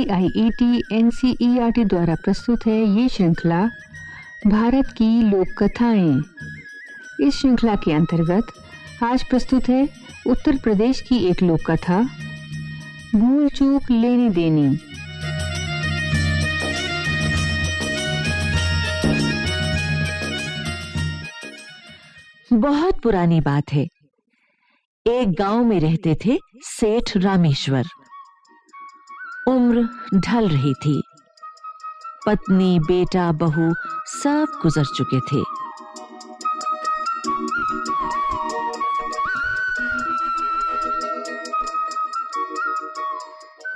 C I E T N C E R T द्वारा प्रस्तुत है ये श्रृंखला भारत की लोक कथाएँ इस श्रृंखला के अंतर्गत आज प्रस्तुत है उत्तर प्रदेश की एक लोक कथा भूल चूक लेनी देनी। बहुत पुरानी बात है। एक गाँव में रहते थे सेठ रामेश्वर। उम्र ढल रही थी। पत्नी, बेटा, बहू सब गुजर चुके थे।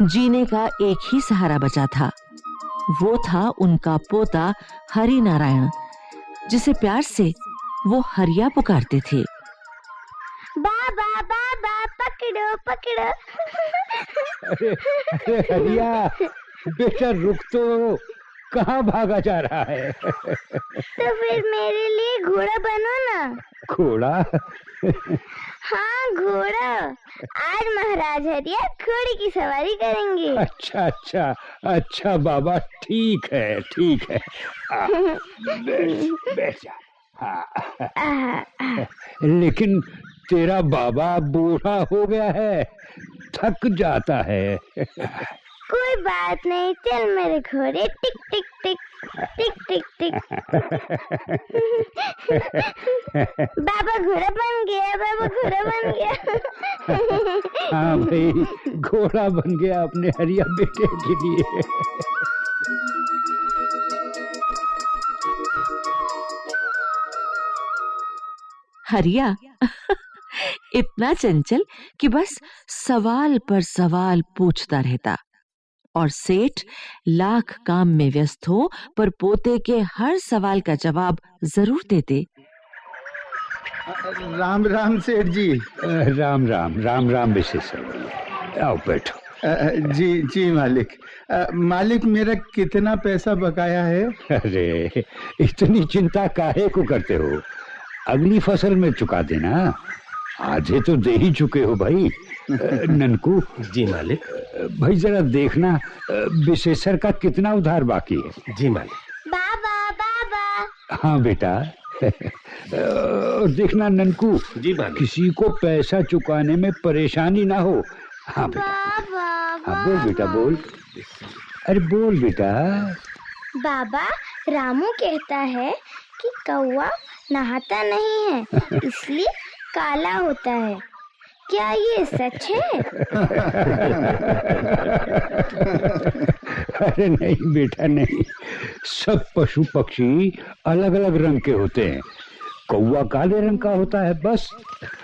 जीने का एक ही सहारा बचा था। वो था उनका पोता हरि नारायण जिसे प्यार से वो हरिया पुकारते थे बाबा बाबा पकड़ो पकड़ो अरे अरे हरिया बेटा रुक तो कहाँ भागा जा रहा है? तो फिर मेरे लिए घोड़ा बनो ना। घोड़ा? हाँ घोड़ा। आज महाराज हरिया घोड़े की सवारी करेंगे। अच्छा अच्छा अच्छा बाबा ठीक है ठीक है। आ, बैठ बैठ जा। हाँ, लेकिन तेरा बाबा बूढ़ा हो गया है थक जाता है। कोई बात नहीं चल मेरे घोड़े टिक टिक टिक टिक टिक टिक। बाबा घोड़ा बन गया बाबा घोड़ा बन गया। हाँ भाई घोड़ा बन गया अपने हरिया बेटे के लिए। हरिया? इतना चंचल कि बस सवाल पर सवाल पूछता रहता। और सेठ लाख काम में व्यस्त हो पर पोते के हर सवाल का जवाब ज़रूर देते। राम राम सेठ जी। राम राम राम राम विशेषर आओ बैठो। जी जी मालिक। मालिक मेरा कितना पैसा बकाया है? अरे इतनी चिंता काहे को करते हो? अगली फ़सल में चुका देना। आधे तो दे ही चुके हो भाई। ननकू जी मालिक। भाई जरा देखना विशेषर का कितना उधार बाकी है? जी मालिक। बाबा बाबा। हाँ बेटा। और देखना ननकू जी मालिक। किसी को पैसा चुकाने में परेशानी ना हो। हाँ बेटा। बाबा हाँ बोल बेटा बोल। अरे बोल बेटा। बाबा रामू कहता है कि कौआ नहाता नहीं है इसलिए काला होता है। क्या ये सच है? अरे नहीं बेटा नहीं। सब पशु पक्षी अलग अलग रंग के होते हैं। कौवा काले रंग का होता है बस।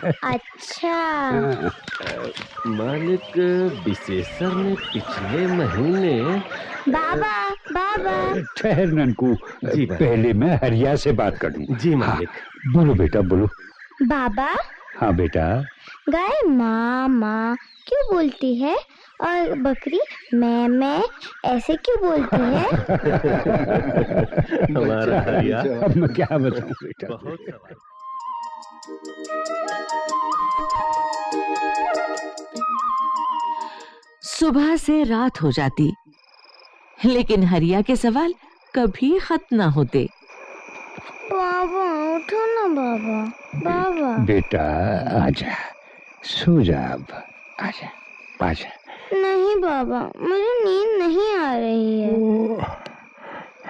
अच्छा। मालिक विशेषर ने पिछले महीने बाबा बाबा। ठहर ननकू पहले मैं हरिया से बात कर जी मालिक। हाँ, बोलो बेटा बोलो। बाबा? हाँ बेटा। गाय माँ माँ क्यों बोलती है? और बकरी मैं मैं ऐसे क्यों बोलती है? हमारा अब मैं क्या बताऊँ बेटा? सुबह से रात हो जाती लेकिन हरिया के सवाल कभी खत्म ना होते। बाबा उठो ना बाबा। बाबा। बेटा आजा। सो जा अब। आजा आजा। नहीं बाबा मुझे नींद नहीं आ रही है।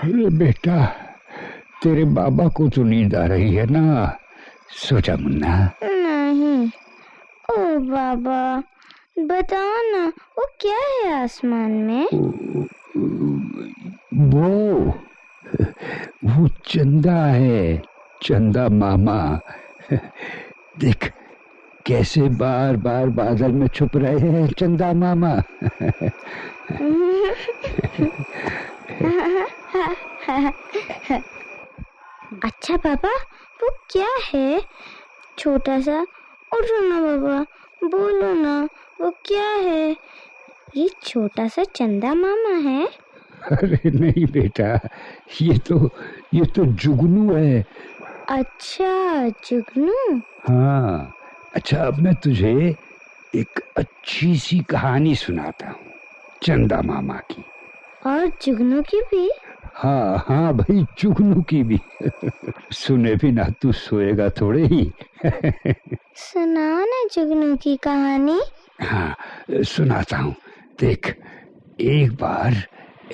अरे बेटा तेरे बाबा को तो नींद आ रही है ना। सो जा मुन्ना। नहीं। ओ बाबा बताओ ना वो क्या है आसमान में? वो वो चंदा है, चंदा मामा। देख, कैसे बार बार बादल में छुप रहे हैं चंदा मामा। अच्छा पापा वो क्या है? छोटा सा, उठो ना बाबा, बोलो ना, वो क्या है? ये छोटा सा चंदा मामा है। अरे नहीं बेटा ये तो ये तो जुगनू है। अच्छा जुगनू? हाँ अच्छा अब मैं तुझे एक अच्छी सी कहानी सुनाता हूँ चंदा मामा की। और जुगनू की भी? हाँ हाँ भाई चुगनू की भी। सुने भी ना तू सोएगा थोड़े ही। सुनाओ ना जुगनू की कहानी। हाँ सुनाता हूँ। देख एक बार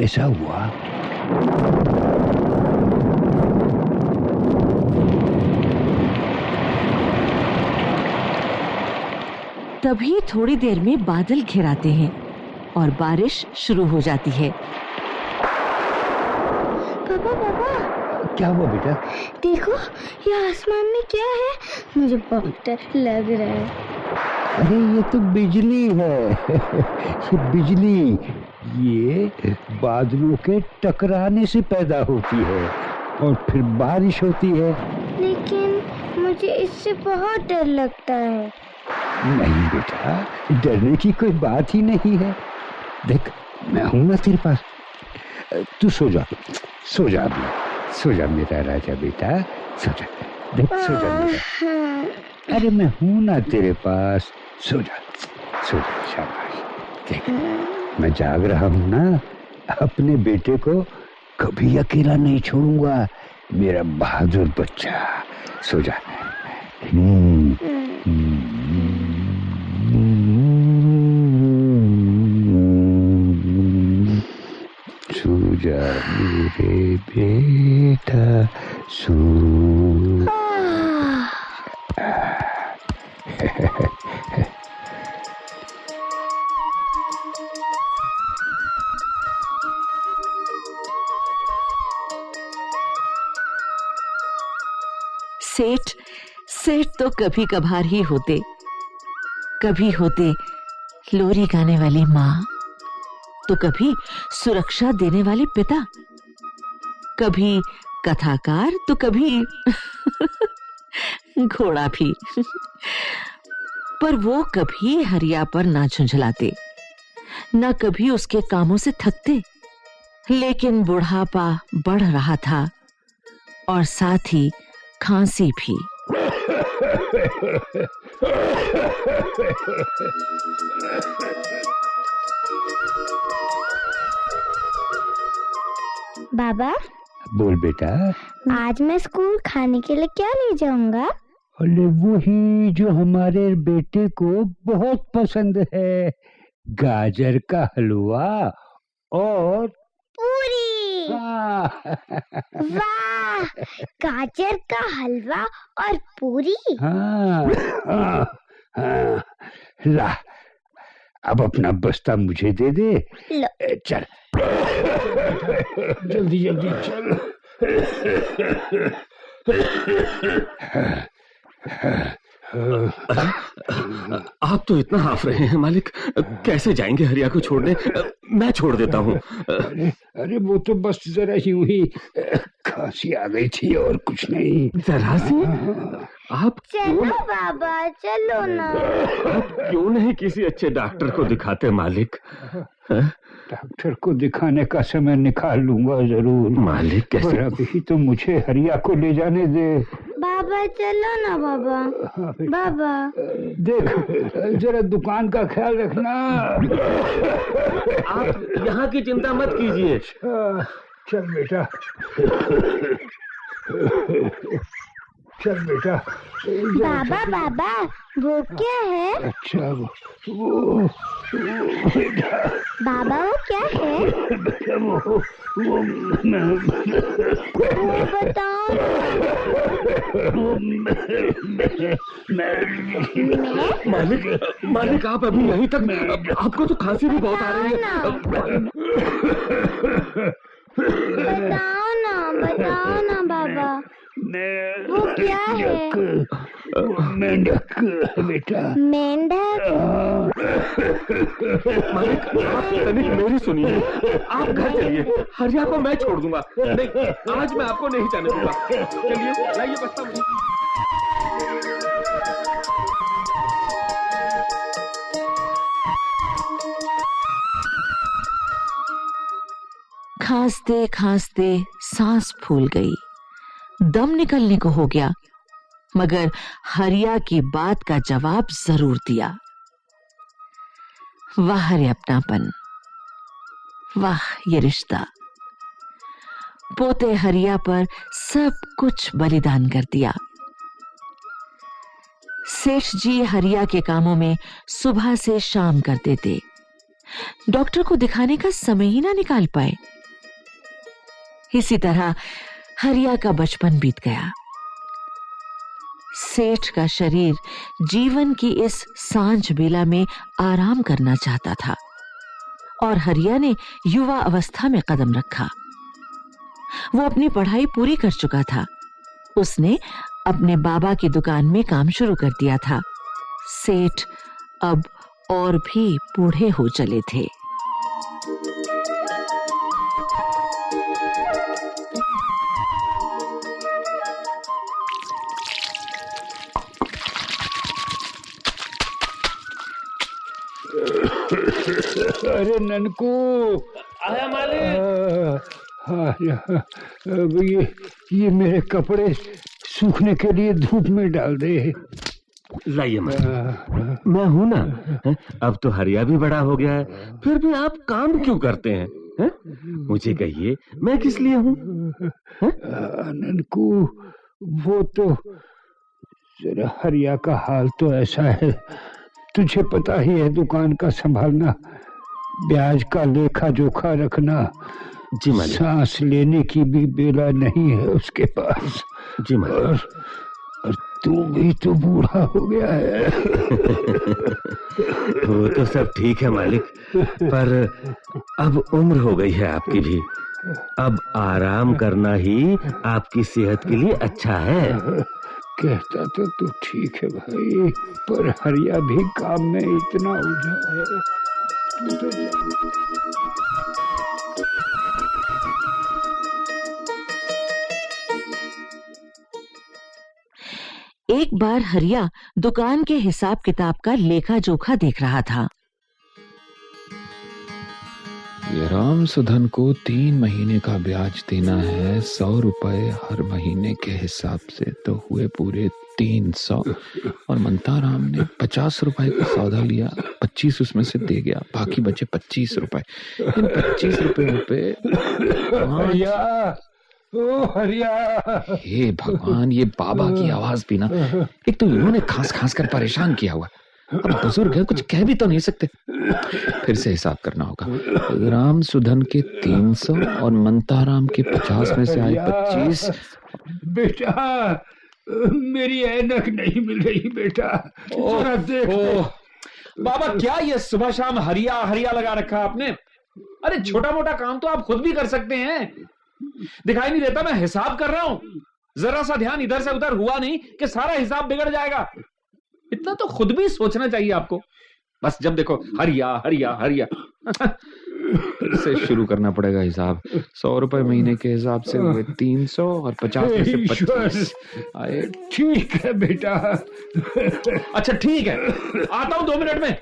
ऐसा हुआ तभी थोड़ी देर में बादल घिराते हैं और बारिश शुरू हो जाती है। पापा पापा। क्या हुआ बेटा? देखो ये आसमान में क्या है? मुझे बहुत डर लग रहा है। अरे ये तो बिजली है। ये बिजली। ये बादलों के टकराने से पैदा होती है और फिर बारिश होती है। लेकिन मुझे इससे बहुत डर लगता है। नहीं बेटा डरने की कोई बात ही नहीं है। देख मैं हूँ ना तेरे पास। तू सो जा सो जा अभी। सो जा मेरा राजा बेटा सो जा। देख सो जा मेरा। हाँ, अरे मैं हूँ ना तेरे पास। सो जा सो जा शाबाश। देख। मैं जाग रहा हूँ ना, अपने बेटे को कभी अकेला नहीं छोड़ूँगा। मेरा बहादुर बच्चा, सो जा। सो जा मेरे बेटा, सो। सेठ तो कभी कभार ही होते। कभी होते लोरी गाने वाली माँ तो कभी सुरक्षा देने वाले पिता। कभी कथाकार तो कभी घोड़ा भी। पर वो कभी हरिया पर ना झुंझलाते, ना कभी उसके कामों से थकते। लेकिन बुढ़ापा बढ़ रहा था और साथ ही खांसी भी। बाबा बोल बेटा। आज मैं स्कूल खाने के लिए क्या ले जाऊँगा? अरे वही जो हमारे बेटे को बहुत पसंद है। गाजर का हलवा और पूरी हाँ, वाह गाजर का हलवा और पूरी। हाँ, हाँ, हाँ, ला अब अपना बस्ता मुझे दे दे। लो। चल। जल्दी जल्दी चल। आप तो इतना हाफ़ रहे हैं मालिक। कैसे जाएँगे हरिया को छोड़ने? मैं छोड़ देता हूँ। अरे अरे वो तो बस जरा ही हुई खांसी आ गई थी और कुछ नहीं। जरा सी? आप चलो क्यों बाबा चलो ना। आप क्यों नहीं किसी अच्छे डॉक्टर को दिखाते मालिक? डॉक्टर को दिखाने का समय निकाल लूँगा ज़रूर। मालिक कैसे? पर अभी तो मुझे हरिया को ले जाने दे। बाबा चलो ना बाबा। बाबा। देख जरा दुकान का ख्याल रखना। आप यहाँ की चिंता मत कीजिए। अच्छा, चल बेटा। चल बेटा बाबा बाबा वो क्या है? अच्छा वो वो वो बेटा। बाबा वो क्या है? बेटा वो वो मैं बताओ। मालिक मालिक आप अभी यहीं तक मैं आपको तो खांसी भी बहुत आ रही है। बताओ ना बताओ ना बाबा। मैं वो क्या है? मेंढक। बेटा। मेंढक? मालिक आप तनिक मेरी सुनिए। आप घर चलिए। हरिया को मैं छोड़ दूँगा। नहीं आज मैं आपको नहीं जाने दूँगा। चलिए लाइए बस्ता मुझे। खांसते खांसते सांस फूल गई। दम निकलने को हो गया, मगर हरिया की बात का जवाब ज़रूर दिया। वाह रे अपनापन, वाह ये रिश्ता। पोते हरिया पर सब कुछ बलिदान कर दिया। सेठ जी हरिया के कामों में सुबह से शाम करते थे। डॉक्टर को दिखाने का समय ही ना निकाल पाए। इसी तरह हरिया का बचपन बीत गया। सेठ का शरीर जीवन की इस साँझ बेला में आराम करना चाहता था और हरिया ने युवा अवस्था में कदम रखा। वो अपनी पढ़ाई पूरी कर चुका था। उसने अपने बाबा की दुकान में काम शुरू कर दिया था। सेठ अब और भी बूढ़े हो चले थे। अरे ननकू। आया मालिक। हाँ ये ये मेरे कपड़े सूखने के लिए धूप में डाल दे। लाइए हाँ, मैं हूँ ना अब तो हरिया भी बड़ा हो गया है। फिर भी आप काम क्यों करते हैं हैं? मुझे कहिए मैं किस लिए हूँ? हाँ, ननकू वो तो जरा हरिया का हाल तो ऐसा है। तुझे पता ही है दुकान का संभालना ब्याज का लेखा जोखा रखना। जी सांस लेने की भी बेला नहीं है उसके पास। जी और, और तू भी तो बूढ़ा हो गया है। वो तो सब ठीक है मालिक पर अब उम्र हो गई है आपकी भी। अब आराम करना ही आपकी सेहत के लिए अच्छा है। कहता तो तू ठीक है भाई पर हरिया भी काम में इतना उलझा है। एक बार हरिया दुकान के हिसाब किताब का लेखा जोखा देख रहा था। राम सुधन को तीन महीने का ब्याज देना है, सौ रुपए हर महीने के हिसाब से तो हुए पूरे तीन सौ और मंता राम ने पचास रुपए का सौदा लिया पच्चीस उसमें से दे गया बाकी बचे पच्चीस रुपए। इन पच्चीस रुपए पे हे भगवान ये बाबा की आवाज़ भी ना एक तो इन्होंने खास खास कर परेशान किया हुआ। अब बुज़ुर्ग है कुछ कह भी तो नहीं सकते। फिर से हिसाब करना होगा। राम सुधन के तीन सौ और मंताराम के पचास में से आए पच्चीस। बेटा मेरी ऐनक नहीं मिल रही बेटा। जरा देख ओह, बाबा क्या ये सुबह शाम हरिया हरिया लगा रखा आपने? अरे छोटा मोटा काम तो आप खुद भी कर सकते हैं। दिखाई नहीं देता मैं हिसाब कर रहा हूँ। जरा सा ध्यान इधर से उधर हुआ नहीं कि सारा हिसाब बिगड़ जाएगा। इतना तो खुद भी सोचना चाहिए आपको। बस जब देखो हरिया हरिया हरिया। से शुरू करना पड़ेगा हिसाब। सौ रुपए महीने के हिसाब से हुए तीन सौ और पचास में से पच्चीस। आए। ठीक है बेटा। अच्छा ठीक है। आता हूँ दो मिनट में।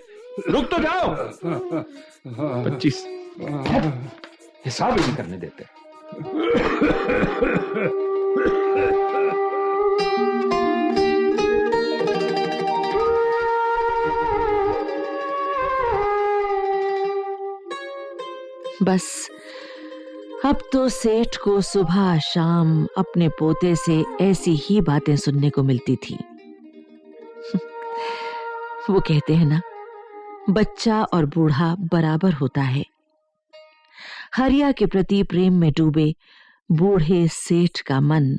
रुक तो जाओ। पच्चीस। हिसाब ही नहीं करने देते बस, अब तो सेठ को सुबह शाम अपने पोते से ऐसी ही बातें सुनने को मिलती थी। वो कहते हैं ना, बच्चा और बूढ़ा बराबर होता है। हरिया के प्रति प्रेम में डूबे बूढ़े सेठ का मन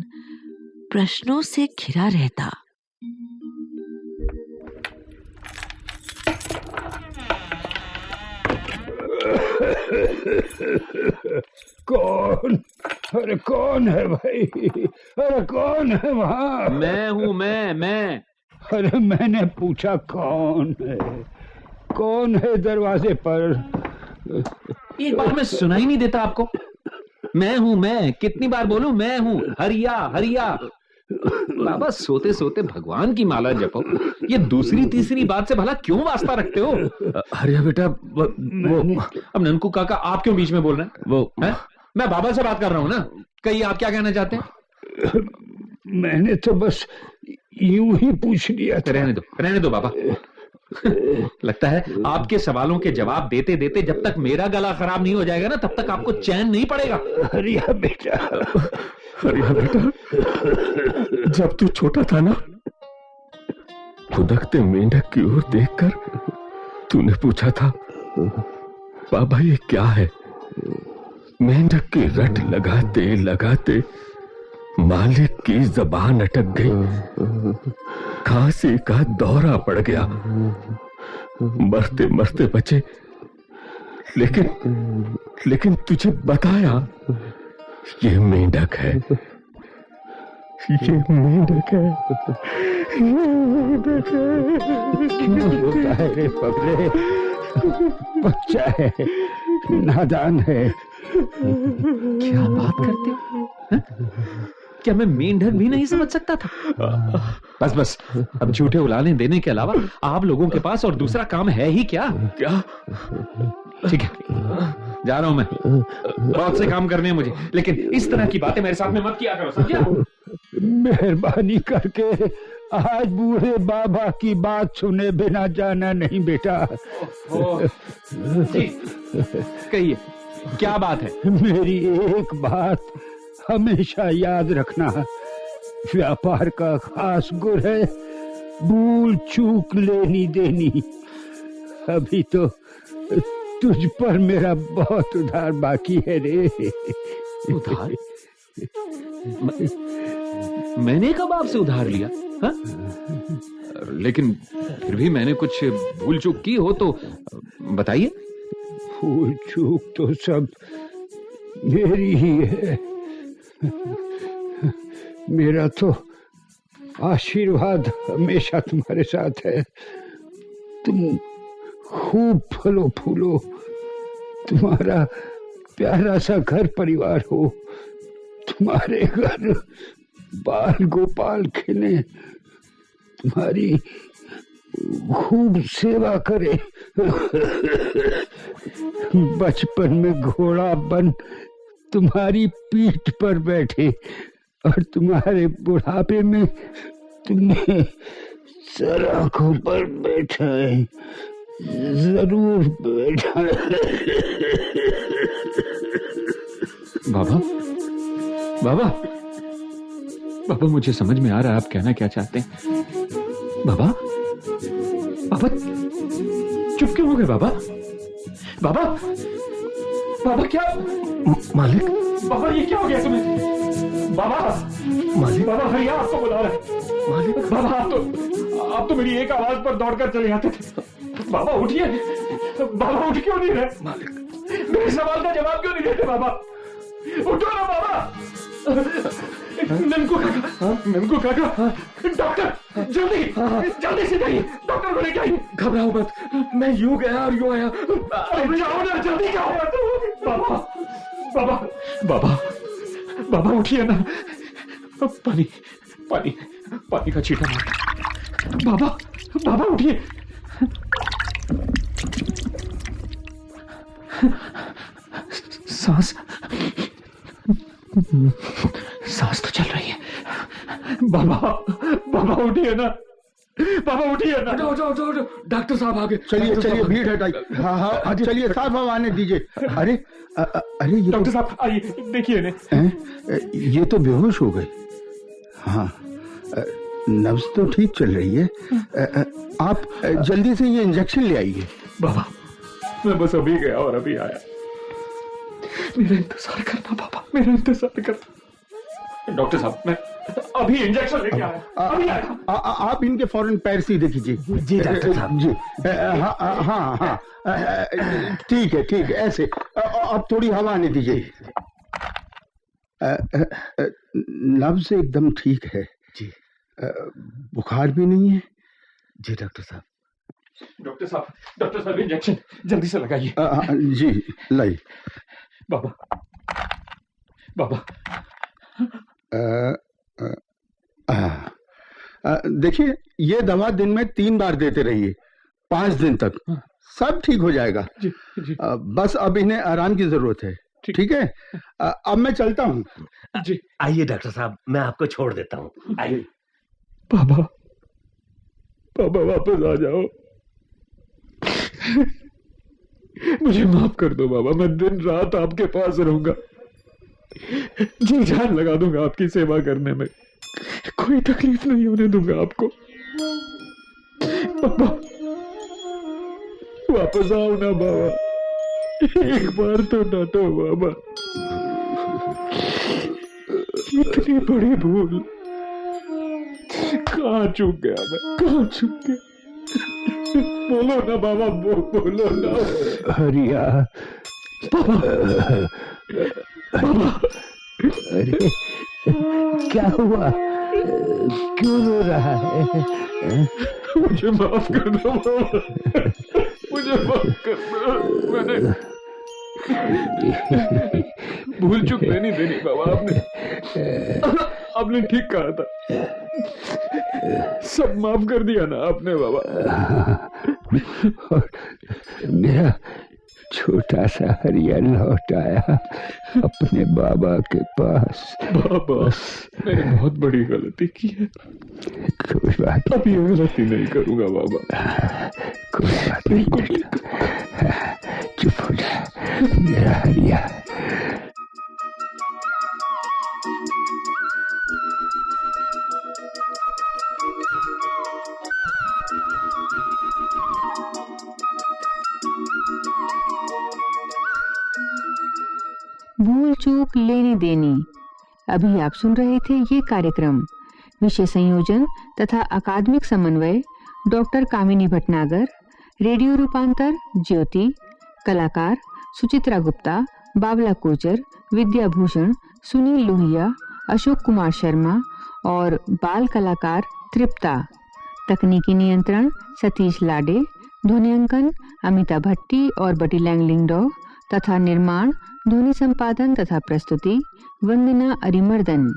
प्रश्नों से घिरा रहता। कौन? अरे कौन है भाई? अरे कौन है वहाँ? मैं हूँ मैं मैं। अरे मैंने पूछा कौन है? कौन है दरवाजे पर? एक बार में सुनाई नहीं देता आपको। मैं हूँ मैं। कितनी बार बोलूँ? मैं हूँ। हरिया हरिया। बाबा सोते सोते भगवान की माला जपो। ये दूसरी तीसरी बात से भला क्यों वास्ता रखते हो? हरिया बेटा वो, वो अब ननकू काका आप क्यों बीच में बोल रहे हैं? वो हैं? मैं बाबा से बात कर रहा हूँ ना। कहीं आप क्या कहना चाहते हैं? मैंने तो बस यूँ ही पूछ लिया था। रहने दो रहने दो बाबा। लगता है आपके सवालों के जवाब देते देते जब तक मेरा गला खराब नहीं हो जाएगा ना तब तक आपको चैन नहीं पड़ेगा। अरे बेटा। बेटा, जब तू छोटा था ना खुदकते मेंढक की ओर देखकर तूने पूछा था, बाबा ये क्या है? मेंढक की रट लगाते लगाते मालिक की जबान अटक गई। खांसी का दौरा पड़ गया। मरते मरते बचे। लेकिन लेकिन तुझे बताया ये मेंढक है। ये मेंढक है। ये मेंढक है। क्यों रोता है रे पगले? बच्चा है नादान है। क्या बात करते हो? हैं? क्या मैं मेंढक भी नहीं समझ सकता था? बस बस अब झूठे उलाने देने के अलावा आप लोगों के पास और दूसरा काम है ही क्या? क्या? ठीक है। जा रहा हूँ मैं। बहुत से काम करने हैं मुझे। लेकिन इस तरह की बातें मेरे साथ में मत किया करो समझे? मेहरबानी करके आज बूढ़े बाबा की बात सुने बिना जाना नहीं बेटा। कहिए क्या बात है? मेरी एक बात हमेशा याद रखना। व्यापार का खास गुर है भूल चूक लेनी देनी। अभी तो तुझ पर मेरा बहुत उधार बाकी है रे। उधार? म- मैंने कब आपसे उधार लिया हा? लेकिन फिर भी मैंने कुछ भूल चूक की हो तो बताइए। भूल चूक तो सब मेरी ही है। मेरा तो आशीर्वाद हमेशा तुम्हारे साथ है। तुम खूब फलो फूलो तुम्हारा प्यारा सा घर परिवार हो, तुम्हारे घर बाल गोपाल खिले, तुम्हारी खूब सेवा करे। बचपन में घोड़ा बन तुम्हारी पीठ पर बैठे और तुम्हारे बुढ़ापे में तुम्हें सड़कों पर बैठा है। ज़रूर। बैठा बाबा बाबा बाबा मुझे समझ में आ रहा है आप कहना क्या चाहते हैं? बाबा बाबा चुप क्यों हो गए बाबा? बाबा बाबा क्या? मालिक? बाबा ये क्या हो गया तुम्हें? बाबा मालिक? बाबा भैया आपको बुला रहे मालिक? बाबा आप तो आप तो मेरी एक आवाज़ पर दौड़कर चले जाते थे। बाबा उठिए। बाबा उठ क्यों नहीं रहे? मालिक। मेरे सवाल का जवाब क्यों नहीं देते बाबा? उठो ना बाबा। ननकू काका ननकू काका डॉक्टर जल्दी जल्दी से जाइए डॉक्टर को लेके आइए। घबराओ मत मैं यूँ गया और यूँ आया। अरे जाओ ना जल्दी जाओ। बाबा बाबा बाबा बाबा उठिए ना। पानी पानी पानी का छींटा मार। बाबा बाबा उठिए। सांस। सांस तो चल रही है। बाबा बाबा उठिए ना। बाबा उठिए ना। हटो हटो हटो डॉक्टर साहब आ गए चलिए चलिए। भीड़ हटाइए हाँ हाँ चलिए साहब अब आने दीजिए। अरे अ, अरे ये डॉक्टर साहब आइए देखिए हैं? ये तो बेहोश हो गए। हाँ नब्ज तो ठीक चल रही है। आप जल्दी से ये इंजेक्शन ले आइए। बाबा मैं बस अभी गया और अभी आया। मेरा इंतज़ार करना बाबा मेरा इंतज़ार करना डॉक्टर साहब मैं अभी इंजेक्शन लेके आया अभी आया आप इनके फ़ौरन पैर सीधे कीजिए जी, डॉक्टर साहब। जी। हाँ हाँ हाँ। ठीक है ठीक है ऐसे। अब थोड़ी हवा आने दीजिए। नब्ज एकदम ठीक है। जी। बुखार भी नहीं है? जी डॉक्टर साहब। डॉक्टर साहब डॉक्टर साहब इंजेक्शन जल्दी से लगाइए। अ, जी लाई बाबा बाबा। देखिए ये दवा दिन में तीन बार देते रहिए पाँच दिन तक। सब ठीक हो जाएगा। जी जी। अ, बस अब इन्हें आराम की ज़रूरत है ठीक। है? अब मैं चलता हूँ। जी। आइए डॉक्टर साहब मैं आपको छोड़ देता हूँ। आइए। बाबा बाबा वापस आ जाओ। मुझे माफ़ कर दो बाबा, मैं दिन रात आपके पास रहूँगा। जी जान लगा दूँगा आपकी सेवा करने में। कोई तकलीफ़ नहीं होने दूँगा आपको। बाबा, वापस आओ ना बाबा। एक बार तो डांटो बाबा। इतनी बड़ी भूल। कहा चूक गया मैं? कहा चूक गया? बोलो ना बाबा बोलो ना। हरिया। बाबा। अरे क्या हुआ? क्यों रो रहा है? मुझे माफ़ कर दो मुझे माफ़ कर दो। मैंने भूल चूक नहीं देनी बाबा आपने। आपने ठीक कहा था। सब माफ़ कर दिया ना आपने बाबा। और मेरा छोटा सा हरिया लौट आया अपने बाबा के पास। बाबा मैंने बहुत बड़ी गलती की है। कोई बात अब ये गलती नहीं करूँगा बाबा। कोई बात नहीं। चुप हो जा। मेरा हरिया चूक लेनी देनी। अभी आप सुन रहे थे ये कार्यक्रम। विषय संयोजन तथा अकादमिक समन्वय, डॉक्टर कामिनी भटनागर, रेडियो रूपांतर, ज्योति, कलाकार सुचित्रा गुप्ता, बावला कोचर विद्याभूषण सुनील लोहिया, अशोक कुमार शर्मा और बाल कलाकार तृप्ता। तकनीकी नियंत्रण सतीश लाडे ध्वनियांकन अमिता भट्टी और बटी लैंगलिंगडो तथा निर्माण ध्वनि संपादन तथा प्रस्तुति वंदना अरिमर्दन।